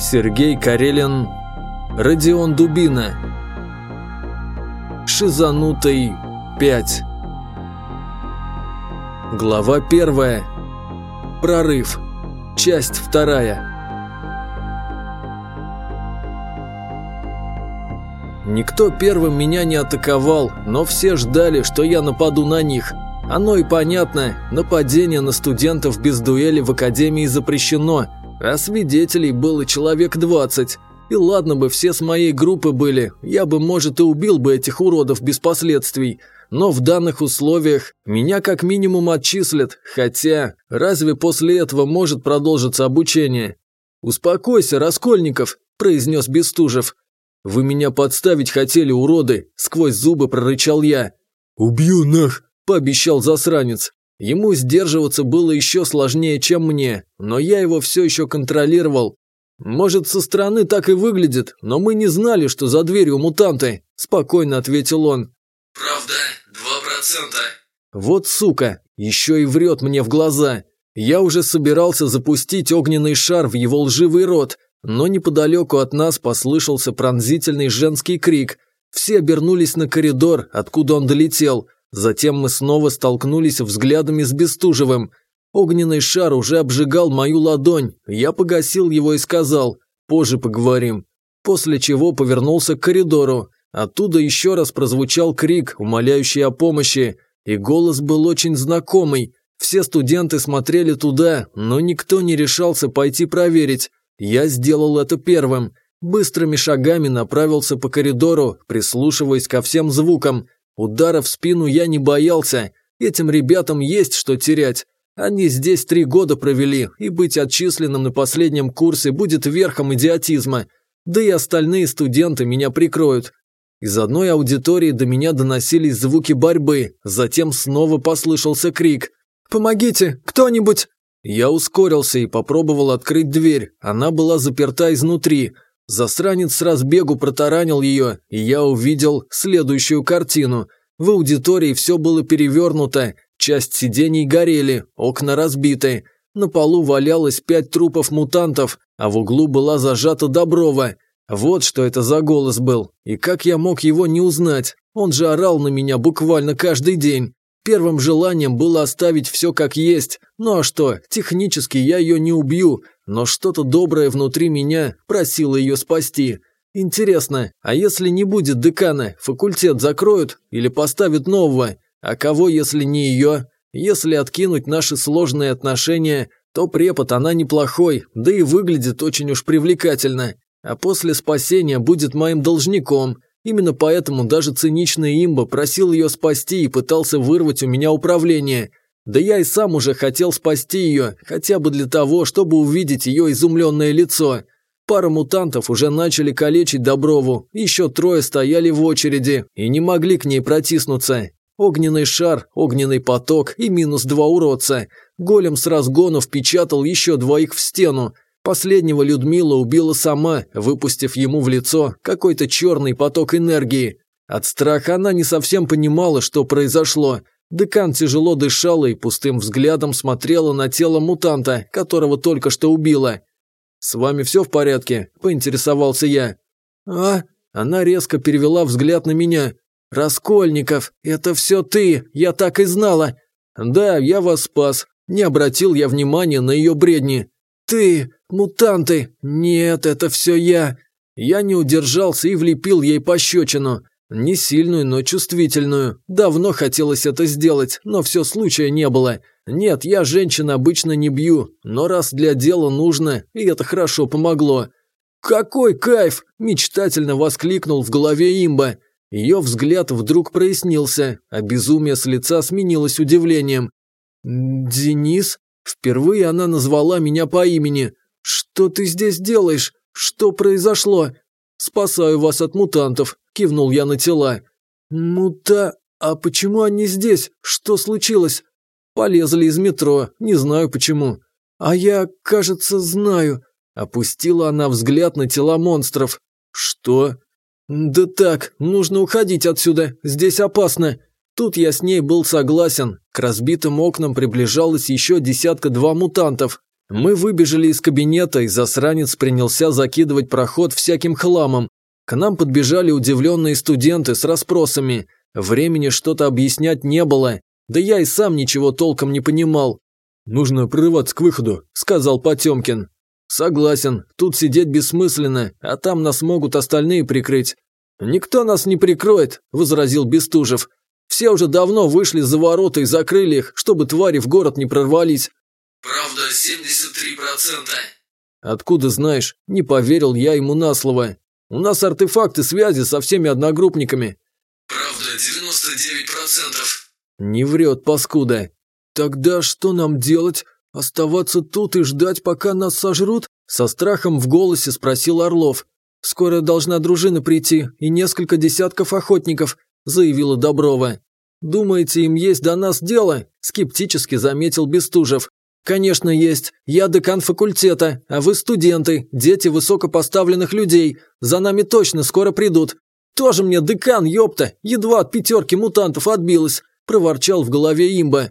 Сергей Карелин, Родион Дубина. Шизанутый 5. Глава 1. Прорыв. Часть 2. Никто первым меня не атаковал, но все ждали, что я нападу на них. Оно и понятно, нападение на студентов без дуэли в академии запрещено, а свидетелей было человек 20. И ладно бы все с моей группы были, я бы, может, и убил бы этих уродов без последствий. Но в данных условиях меня как минимум отчислят, хотя разве после этого может продолжиться обучение? «Успокойся, Раскольников», – произнес Бестужев. «Вы меня подставить хотели, уроды!» – сквозь зубы прорычал я. «Убью нах!» – пообещал засранец. Ему сдерживаться было еще сложнее, чем мне, но я его все еще контролировал. «Может, со стороны так и выглядит, но мы не знали, что за дверью мутанты», – спокойно ответил он. «Правда, два процента». «Вот сука, еще и врет мне в глаза. Я уже собирался запустить огненный шар в его лживый рот, но неподалеку от нас послышался пронзительный женский крик. Все обернулись на коридор, откуда он долетел. Затем мы снова столкнулись взглядами с Бестужевым. Огненный шар уже обжигал мою ладонь. Я погасил его и сказал «позже поговорим». После чего повернулся к коридору. Оттуда еще раз прозвучал крик, умоляющий о помощи. И голос был очень знакомый. Все студенты смотрели туда, но никто не решался пойти проверить. Я сделал это первым. Быстрыми шагами направился по коридору, прислушиваясь ко всем звукам. Удара в спину я не боялся. Этим ребятам есть что терять. Они здесь три года провели, и быть отчисленным на последнем курсе будет верхом идиотизма. Да и остальные студенты меня прикроют. Из одной аудитории до меня доносились звуки борьбы, затем снова послышался крик. «Помогите! Кто-нибудь!» Я ускорился и попробовал открыть дверь. Она была заперта изнутри. Засранец с разбегу протаранил ее, и я увидел следующую картину. В аудитории все было перевернуто, часть сидений горели, окна разбиты. На полу валялось пять трупов мутантов, а в углу была зажата Доброва. Вот что это за голос был, и как я мог его не узнать. Он же орал на меня буквально каждый день. Первым желанием было оставить все как есть. Ну а что, технически я ее не убью, но что-то доброе внутри меня просило ее спасти. Интересно, а если не будет декана, факультет закроют или поставят нового? А кого, если не ее? Если откинуть наши сложные отношения, то препод она неплохой, да и выглядит очень уж привлекательно. А после спасения будет моим должником – Именно поэтому даже циничный имба просил ее спасти и пытался вырвать у меня управление. Да я и сам уже хотел спасти ее, хотя бы для того, чтобы увидеть ее изумленное лицо. Пара мутантов уже начали калечить Доброву, еще трое стояли в очереди и не могли к ней протиснуться. Огненный шар, огненный поток и минус два уродца. Голем с разгона впечатал еще двоих в стену, Последнего Людмила убила сама, выпустив ему в лицо какой-то черный поток энергии. От страха она не совсем понимала, что произошло. Декан тяжело дышала и пустым взглядом смотрела на тело мутанта, которого только что убила. «С вами все в порядке?» – поинтересовался я. «А?» – она резко перевела взгляд на меня. «Раскольников, это все ты, я так и знала!» «Да, я вас спас. Не обратил я внимания на ее бредни. «Ты! Мутанты! Нет, это все я!» Я не удержался и влепил ей пощечину. Не сильную, но чувствительную. Давно хотелось это сделать, но все случая не было. Нет, я женщин обычно не бью, но раз для дела нужно, и это хорошо помогло. «Какой кайф!» – мечтательно воскликнул в голове имба. Ее взгляд вдруг прояснился, а безумие с лица сменилось удивлением. «Денис?» Впервые она назвала меня по имени. «Что ты здесь делаешь? Что произошло?» «Спасаю вас от мутантов», – кивнул я на тела. «Мута... А почему они здесь? Что случилось?» «Полезли из метро, не знаю почему». «А я, кажется, знаю». Опустила она взгляд на тела монстров. «Что?» «Да так, нужно уходить отсюда, здесь опасно». Тут я с ней был согласен. К разбитым окнам приближалось еще десятка-два мутантов. Мы выбежали из кабинета, и засранец принялся закидывать проход всяким хламом. К нам подбежали удивленные студенты с расспросами. Времени что-то объяснять не было, да я и сам ничего толком не понимал. «Нужно прорываться к выходу», – сказал Потемкин. «Согласен, тут сидеть бессмысленно, а там нас могут остальные прикрыть». «Никто нас не прикроет», – возразил Бестужев. «Все уже давно вышли за ворота и закрыли их, чтобы твари в город не прорвались». Правда, 73%. «Откуда знаешь?» – не поверил я ему на слово. «У нас артефакты связи со всеми одногруппниками». Правда, 99%. «Не врет, паскуда». «Тогда что нам делать? Оставаться тут и ждать, пока нас сожрут?» Со страхом в голосе спросил Орлов. «Скоро должна дружина прийти и несколько десятков охотников», заявила Доброва. «Думаете, им есть до нас дело?» скептически заметил Бестужев. «Конечно есть. Я декан факультета, а вы студенты, дети высокопоставленных людей. За нами точно скоро придут. Тоже мне декан, ёпта, едва от пятерки мутантов отбилась», – проворчал в голове имба.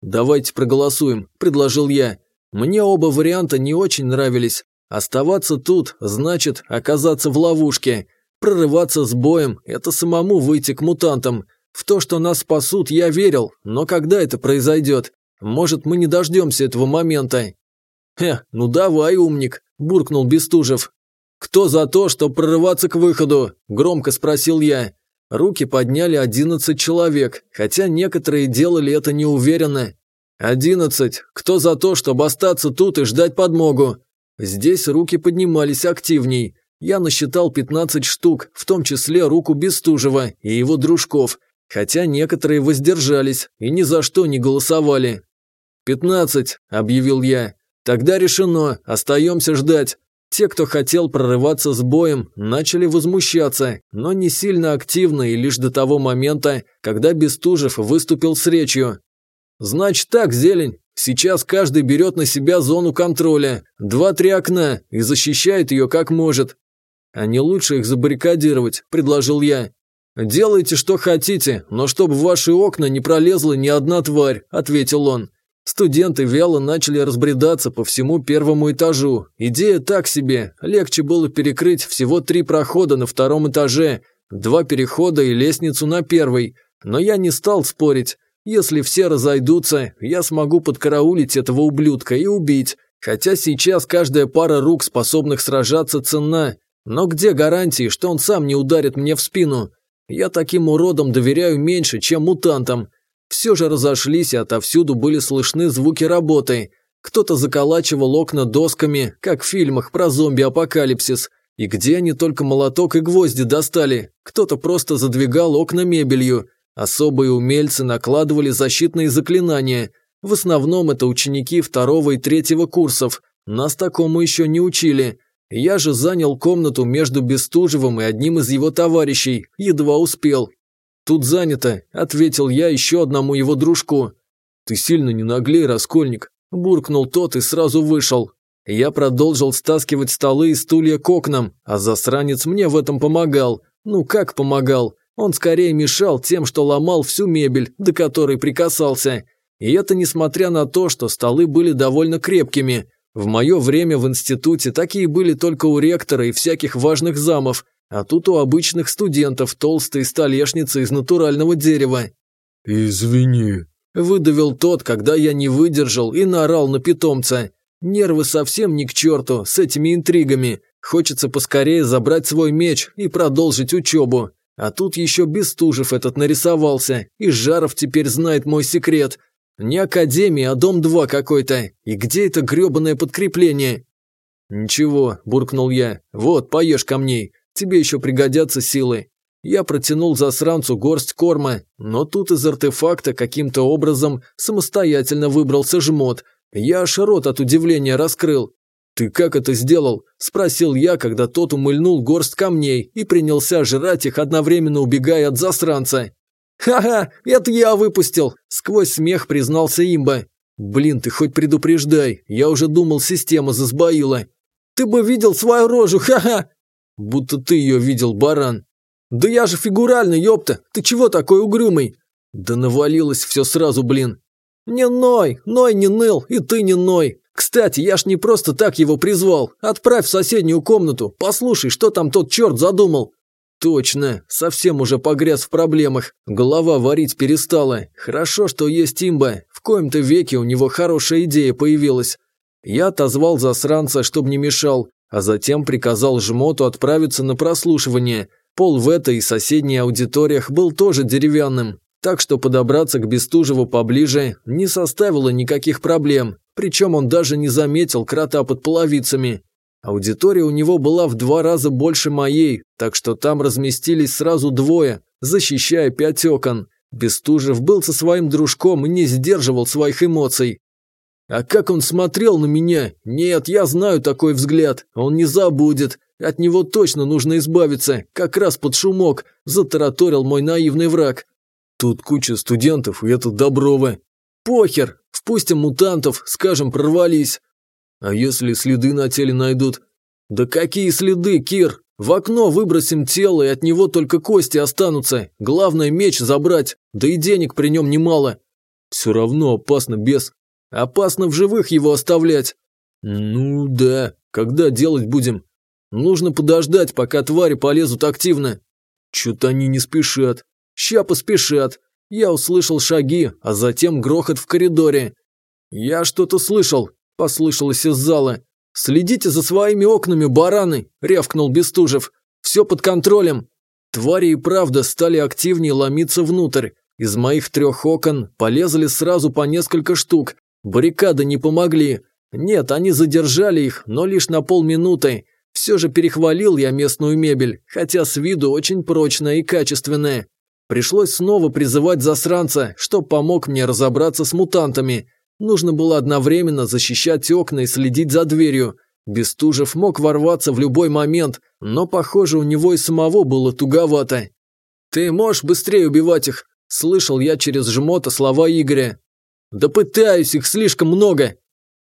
«Давайте проголосуем», – предложил я. Мне оба варианта не очень нравились. Оставаться тут значит оказаться в ловушке. Прорываться с боем – это самому выйти к мутантам. В то, что нас спасут, я верил, но когда это произойдет? Может, мы не дождемся этого момента?» «Хе, ну давай, умник», – буркнул Бестужев. «Кто за то, чтобы прорываться к выходу?» – громко спросил я. Руки подняли одиннадцать человек, хотя некоторые делали это неуверенно. «Одиннадцать. Кто за то, чтобы остаться тут и ждать подмогу?» Здесь руки поднимались активней. Я насчитал пятнадцать штук, в том числе руку Бестужева и его дружков, хотя некоторые воздержались и ни за что не голосовали. «Пятнадцать», – объявил я. «Тогда решено, остаемся ждать». Те, кто хотел прорываться с боем, начали возмущаться, но не сильно активно и лишь до того момента, когда Бестужев выступил с речью. «Значит так, зелень, сейчас каждый берет на себя зону контроля, два-три окна, и защищает ее как может». «А не лучше их забаррикадировать», – предложил я. «Делайте, что хотите, но чтобы в ваши окна не пролезла ни одна тварь», – ответил он. Студенты вяло начали разбредаться по всему первому этажу. Идея так себе. Легче было перекрыть всего три прохода на втором этаже, два перехода и лестницу на первый. Но я не стал спорить. Если все разойдутся, я смогу подкараулить этого ублюдка и убить. Хотя сейчас каждая пара рук, способных сражаться, ценна. Но где гарантии, что он сам не ударит мне в спину? Я таким уродам доверяю меньше, чем мутантам. Все же разошлись, и отовсюду были слышны звуки работы. Кто-то заколачивал окна досками, как в фильмах про зомби-апокалипсис. И где они только молоток и гвозди достали? Кто-то просто задвигал окна мебелью. Особые умельцы накладывали защитные заклинания. В основном это ученики второго и третьего курсов. Нас такому еще не учили. Я же занял комнату между Бестужевым и одним из его товарищей, едва успел. «Тут занято», – ответил я еще одному его дружку. «Ты сильно не наглей, Раскольник», – буркнул тот и сразу вышел. Я продолжил стаскивать столы и стулья к окнам, а засранец мне в этом помогал. Ну как помогал? Он скорее мешал тем, что ломал всю мебель, до которой прикасался. И это несмотря на то, что столы были довольно крепкими. В мое время в институте такие были только у ректора и всяких важных замов, а тут у обычных студентов толстые столешницы из натурального дерева. «Извини», – выдавил тот, когда я не выдержал и наорал на питомца. Нервы совсем ни к черту с этими интригами. Хочется поскорее забрать свой меч и продолжить учебу. А тут еще Бестужев этот нарисовался, и Жаров теперь знает мой секрет. Не Академия, а Дом-2 какой-то. И где это гребаное подкрепление? «Ничего», – буркнул я. «Вот, поешь камней. Тебе еще пригодятся силы. Я протянул засранцу горсть корма, но тут из артефакта каким-то образом самостоятельно выбрался жмот. Я аж рот от удивления раскрыл. «Ты как это сделал?» – спросил я, когда тот умыльнул горсть камней и принялся жрать их, одновременно убегая от засранца. «Ха-ха, это я выпустил!» – сквозь смех признался имба. «Блин, ты хоть предупреждай, я уже думал, система засбоила». «Ты бы видел свою рожу, ха-ха!» Будто ты ее видел, баран. Да я же фигурально, ёпта. Ты чего такой угрюмый? Да навалилось все сразу, блин. Не ной, ной не ныл, и ты не ной. Кстати, я ж не просто так его призвал. Отправь в соседнюю комнату, послушай, что там тот черт задумал. Точно, совсем уже погряз в проблемах. Голова варить перестала. Хорошо, что есть имба. В коем-то веке у него хорошая идея появилась. Я отозвал засранца, чтобы не мешал, а затем приказал жмоту отправиться на прослушивание. Пол в этой и соседней аудиториях был тоже деревянным, так что подобраться к Бестужеву поближе не составило никаких проблем, причем он даже не заметил крота под половицами. Аудитория у него была в два раза больше моей, так что там разместились сразу двое, защищая пять окон. Бестужев был со своим дружком и не сдерживал своих эмоций. А как он смотрел на меня? Нет, я знаю такой взгляд. Он не забудет. От него точно нужно избавиться. Как раз под шумок, затараторил мой наивный враг. Тут куча студентов, и это Доброва. Похер, впустим мутантов, скажем, прорвались. А если следы на теле найдут? Да какие следы, Кир? В окно выбросим тело, и от него только кости останутся. Главное меч забрать, да и денег при нем немало. Все равно опасно без. Опасно в живых его оставлять. Ну да, когда делать будем? Нужно подождать, пока твари полезут активно. Чё-то они не спешат. Ща поспешат. Я услышал шаги, а затем грохот в коридоре. Я что-то слышал, послышалось из зала. «Следите за своими окнами, бараны!» – рявкнул Бестужев. «Все под контролем!» Твари и правда стали активнее ломиться внутрь. Из моих трех окон полезли сразу по несколько штук. Баррикады не помогли. Нет, они задержали их, но лишь на полминуты. Все же перехвалил я местную мебель, хотя с виду очень прочная и качественная. Пришлось снова призывать засранца, чтоб помог мне разобраться с мутантами – Нужно было одновременно защищать окна и следить за дверью. Бестужев мог ворваться в любой момент, но, похоже, у него и самого было туговато. «Ты можешь быстрее убивать их?» – слышал я через жмота слова Игоря. «Да пытаюсь, их слишком много!»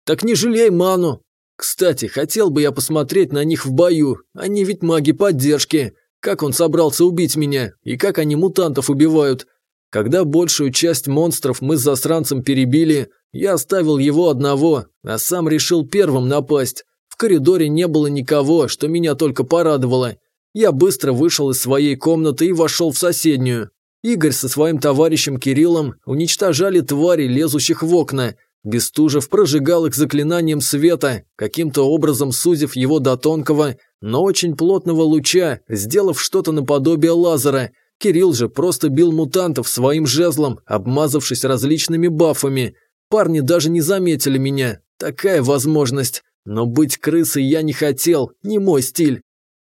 «Так не жалей ману!» «Кстати, хотел бы я посмотреть на них в бою, они ведь маги поддержки. Как он собрался убить меня, и как они мутантов убивают?» Когда большую часть монстров мы с засранцем перебили, я оставил его одного, а сам решил первым напасть. В коридоре не было никого, что меня только порадовало. Я быстро вышел из своей комнаты и вошел в соседнюю. Игорь со своим товарищем Кириллом уничтожали твари, лезущих в окна. Бестужев прожигал их заклинанием света, каким-то образом сузив его до тонкого, но очень плотного луча, сделав что-то наподобие лазера – Кирилл же просто бил мутантов своим жезлом, обмазавшись различными бафами. Парни даже не заметили меня. Такая возможность. Но быть крысой я не хотел, не мой стиль.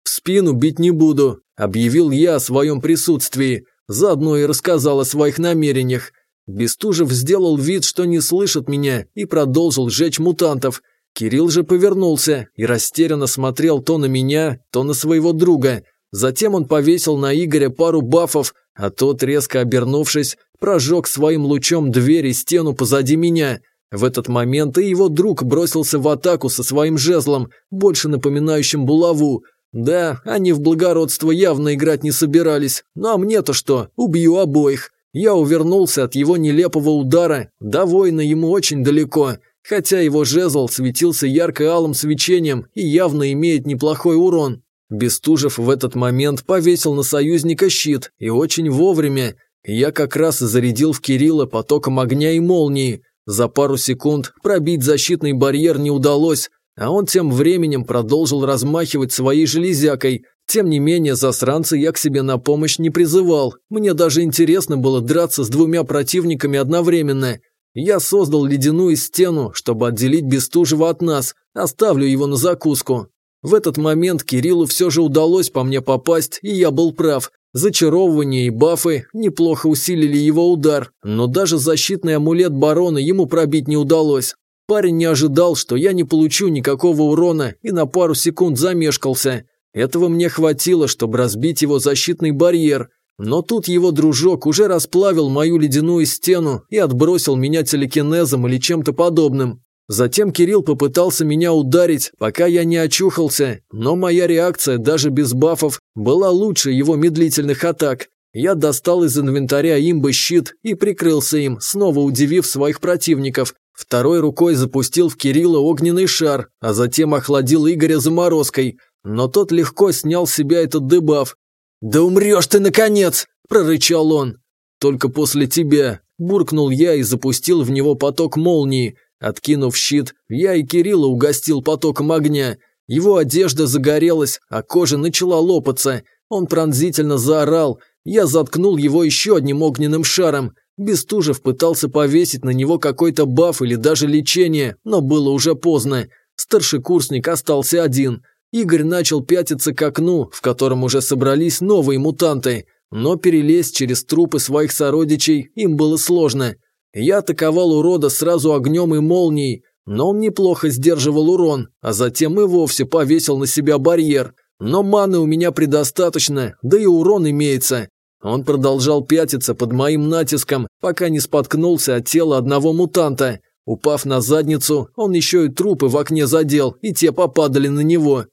«В спину бить не буду», – объявил я о своем присутствии. Заодно и рассказал о своих намерениях. Бестужев сделал вид, что не слышит меня, и продолжил жечь мутантов. Кирилл же повернулся и растерянно смотрел то на меня, то на своего друга. Затем он повесил на Игоря пару бафов, а тот, резко обернувшись, прожег своим лучом дверь и стену позади меня. В этот момент и его друг бросился в атаку со своим жезлом, больше напоминающим булаву. Да, они в благородство явно играть не собирались, ну а мне-то что, убью обоих. Я увернулся от его нелепого удара, до воина ему очень далеко, хотя его жезл светился ярко-алым свечением и явно имеет неплохой урон. Бестужев в этот момент повесил на союзника щит, и очень вовремя. Я как раз зарядил в Кирилла потоком огня и молнии. За пару секунд пробить защитный барьер не удалось, а он тем временем продолжил размахивать своей железякой. Тем не менее, засранца я к себе на помощь не призывал. Мне даже интересно было драться с двумя противниками одновременно. Я создал ледяную стену, чтобы отделить Бестужева от нас. Оставлю его на закуску. В этот момент Кириллу все же удалось по мне попасть, и я был прав. Зачаровывание и бафы неплохо усилили его удар, но даже защитный амулет барона ему пробить не удалось. Парень не ожидал, что я не получу никакого урона и на пару секунд замешкался. Этого мне хватило, чтобы разбить его защитный барьер. Но тут его дружок уже расплавил мою ледяную стену и отбросил меня телекинезом или чем-то подобным. Затем Кирилл попытался меня ударить, пока я не очухался, но моя реакция даже без бафов была лучше его медлительных атак. Я достал из инвентаря имбы щит и прикрылся им, снова удивив своих противников. Второй рукой запустил в Кирилла огненный шар, а затем охладил Игоря заморозкой, но тот легко снял с себя этот дебаф. «Да умрешь ты, наконец!» – прорычал он. «Только после тебя», – буркнул я и запустил в него поток молнии. Откинув щит, я и Кирилла угостил потоком огня. Его одежда загорелась, а кожа начала лопаться. Он пронзительно заорал. Я заткнул его еще одним огненным шаром. Бестужев пытался повесить на него какой-то баф или даже лечение, но было уже поздно. Старшекурсник остался один. Игорь начал пятиться к окну, в котором уже собрались новые мутанты, но перелезть через трупы своих сородичей им было сложно. Я атаковал урода сразу огнем и молнией, но он неплохо сдерживал урон, а затем и вовсе повесил на себя барьер. Но маны у меня предостаточно, да и урон имеется. Он продолжал пятиться под моим натиском, пока не споткнулся от тела одного мутанта. Упав на задницу, он еще и трупы в окне задел, и те попадали на него.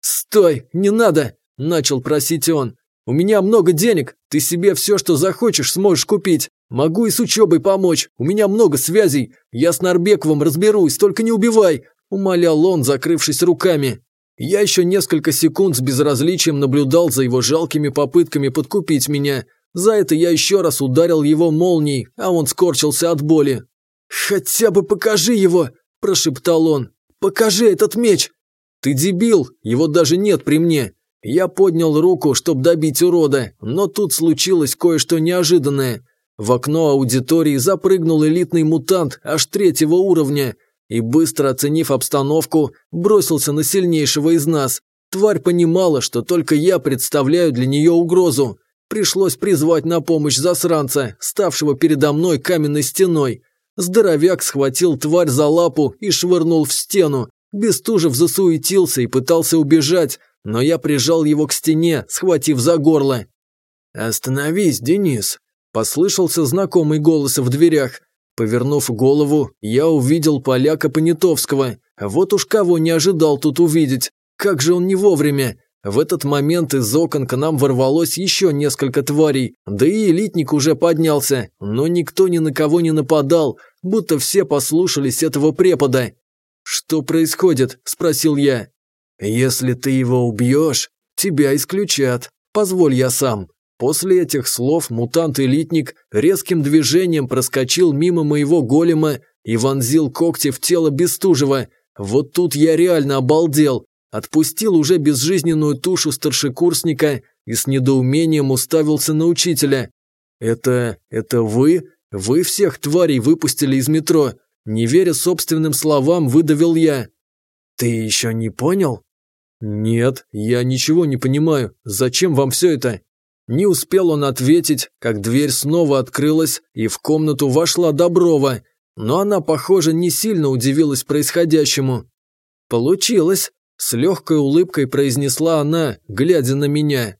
«Стой, не надо!» – начал просить он. «У меня много денег, ты себе все, что захочешь, сможешь купить. Могу и с учебой помочь, у меня много связей. Я с Нарбековым разберусь, только не убивай!» – умолял он, закрывшись руками. Я еще несколько секунд с безразличием наблюдал за его жалкими попытками подкупить меня. За это я еще раз ударил его молнией, а он скорчился от боли. «Хотя бы покажи его!» – прошептал он. «Покажи этот меч!» «Ты дебил! Его даже нет при мне!» Я поднял руку, чтобы добить урода, но тут случилось кое-что неожиданное. В окно аудитории запрыгнул элитный мутант аж третьего уровня – и, быстро оценив обстановку, бросился на сильнейшего из нас. Тварь понимала, что только я представляю для нее угрозу. Пришлось призвать на помощь засранца, ставшего передо мной каменной стеной. Здоровяк схватил тварь за лапу и швырнул в стену. Бестужев засуетился и пытался убежать, но я прижал его к стене, схватив за горло. «Остановись, Денис!» – послышался знакомый голос в дверях. Повернув голову, я увидел поляка Понятовского. Вот уж кого не ожидал тут увидеть. Как же он не вовремя. В этот момент из окон к нам ворвалось еще несколько тварей, да и элитник уже поднялся, но никто ни на кого не нападал, будто все послушались этого препода. «Что происходит?» – спросил я. «Если ты его убьешь, тебя исключат. Позволь я сам». После этих слов мутант-элитник резким движением проскочил мимо моего голема и вонзил когти в тело Бестужева. Вот тут я реально обалдел. Отпустил уже безжизненную тушу старшекурсника и с недоумением уставился на учителя. «Это... это вы? Вы всех тварей выпустили из метро?» Не веря собственным словам, выдавил я. «Ты еще не понял?» «Нет, я ничего не понимаю. Зачем вам все это?» Не успел он ответить, как дверь снова открылась, и в комнату вошла Доброва, но она, похоже, не сильно удивилась происходящему. «Получилось», – с легкой улыбкой произнесла она, глядя на меня.